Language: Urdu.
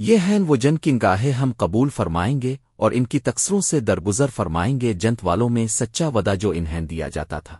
یہ ہیں وہ جن کی گاہیں ہم قبول فرمائیں گے اور ان کی تقسروں سے درگزر فرمائیں گے جنت والوں میں سچا ودا جو انہیں دیا جاتا تھا۔